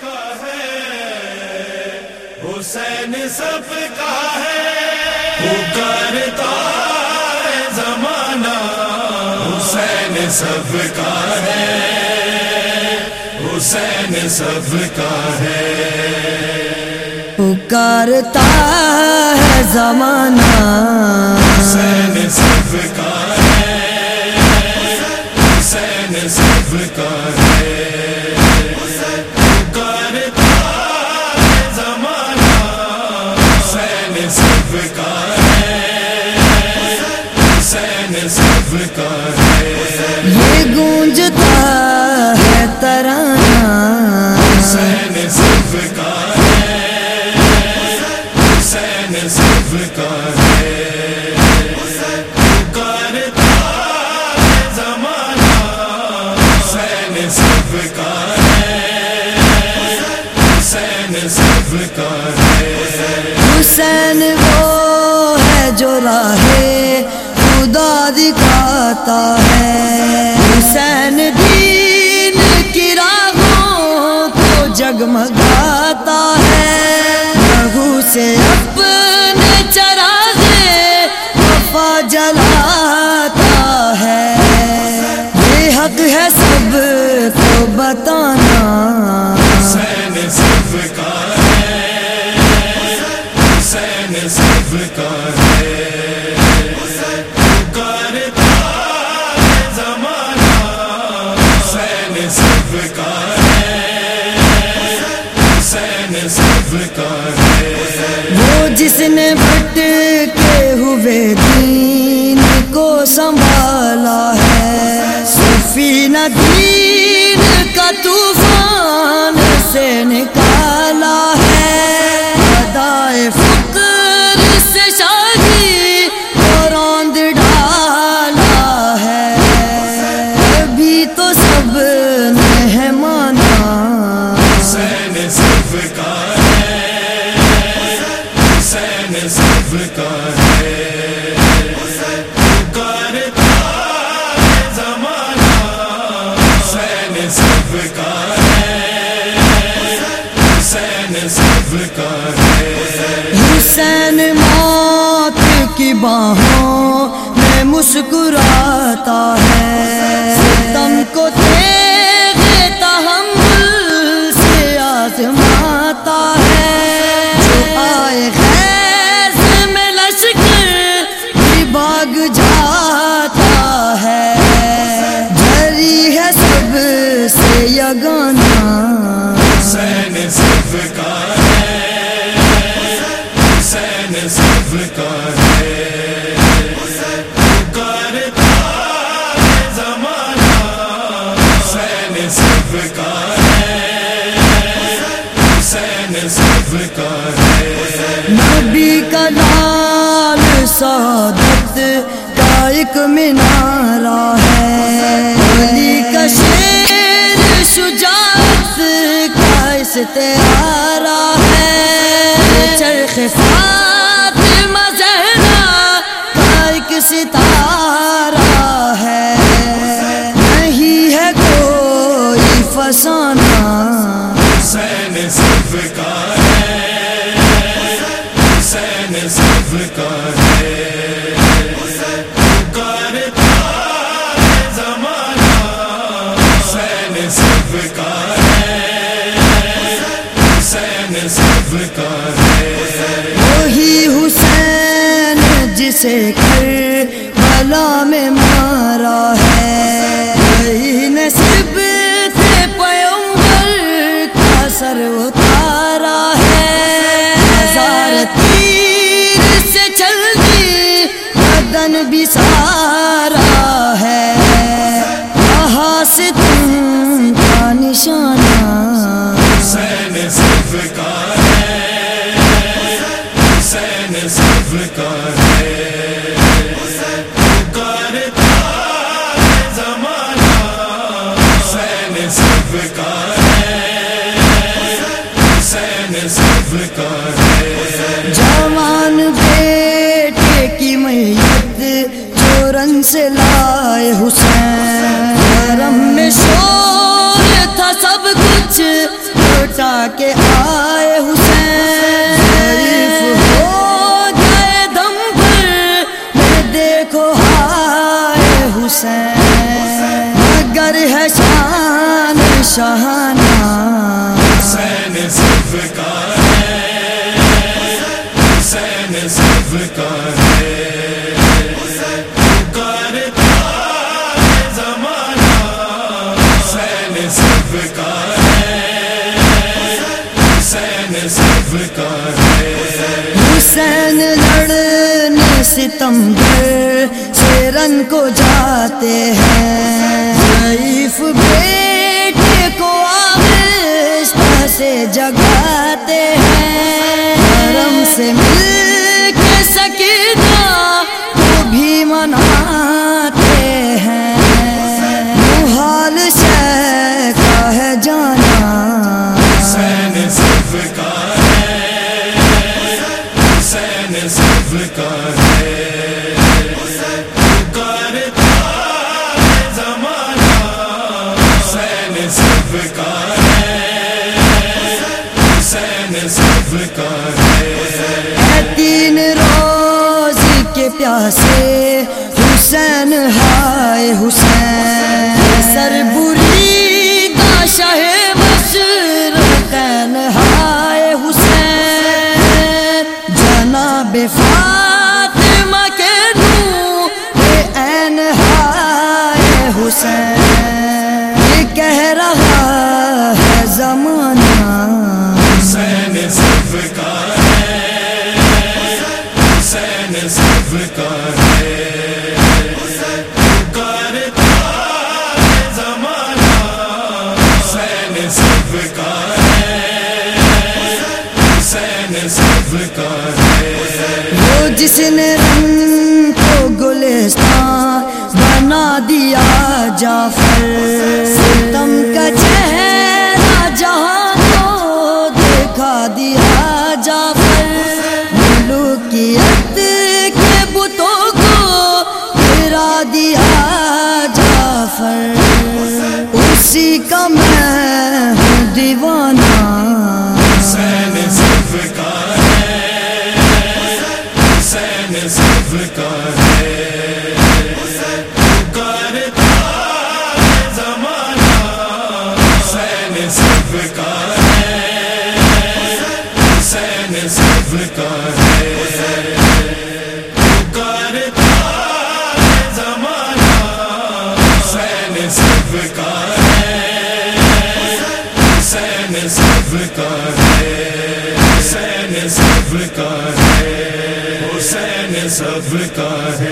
کا ہے حسین سب کا ہے۔ کرتا ہے زمانہ حسین سب کا ہے۔ حسین سب کا ہے۔ پکارتا ہے زمانہ۔ حسین سب کا ہے۔ حسین سب کا ہے۔ کا ہے حسین وہ ہے جو راہ خدا دکھاتا ہے۔ حسین دین کی راہوں کو جگمگاتا ہے۔ لہو سے اپنے چراغے وفا جلاتا ہے۔ یہ حق ہے سب کو بتانا۔ حسین سب کا سب کا ہے حسین، سب کا ہے وہ جس نے بٹ کے ہوئے دین کو سنبھالا ہے صوفی ندی کا ہے حسین موت کی باہوں میں مسکراتا ہے۔ تم کو دیکھتا ہوں حسین سب کا ہے نبی کا لال سعادت کا ایک منارہ ہے۔ علی کا شیر شجاعت کا استعارہ ہے۔ چرخ فاطمہ زہرا کا ایک ستارہ ہے۔ نہیں ہے کوئی فسانہ۔ حسین سب کا ہے حسین سب کا ہے کرتا زمانہ حسین کا ہے حسین کا ہے وہی حسین جسے کر بلا میں مارا ہے، وہی نصیب سر اتارا ہے۔ ہزار تیر سے چلتی بدن بھی سارا ہے۔ کہاں سے تم کا نشانہ۔ حسین سب کا ہے۔ حسین سب کا ہے۔ سے لائے حسین۔ حرم میں شور تھا سب کچھ۔ لوٹ لٹا کے آئے حسین۔ ضعیف ہو گئے دم پر۔ میں دیکھو ہائے حسین۔ مگر ہے شان شہانہ حسین سرکار ہے۔ حسین سرکار ہے۔ ستم ستمبر سے رن کو جاتے ہیں۔ ضعیف بیٹے کو آہستہ سے جگاتے ہیں۔ حرم سے مل کے سکیدہ حسین ہائے حسین، سر بری دا شاہ مشرقین ہائے حسین۔ جناب فاطمہ کے نور این ہائے حسین۔ یہ کہہ رہا ہے زمانہ۔ حسین سرکار ہے دیا جعفر۔ ستم کا چہرہ جہاں کو دکھا دیا جعفر۔ ملوکیت کے بتوں کو گرا دیا جعفر۔ اسی کا سب کا ہے حسین کا ہے حسین کا ہے حسین کا ہے۔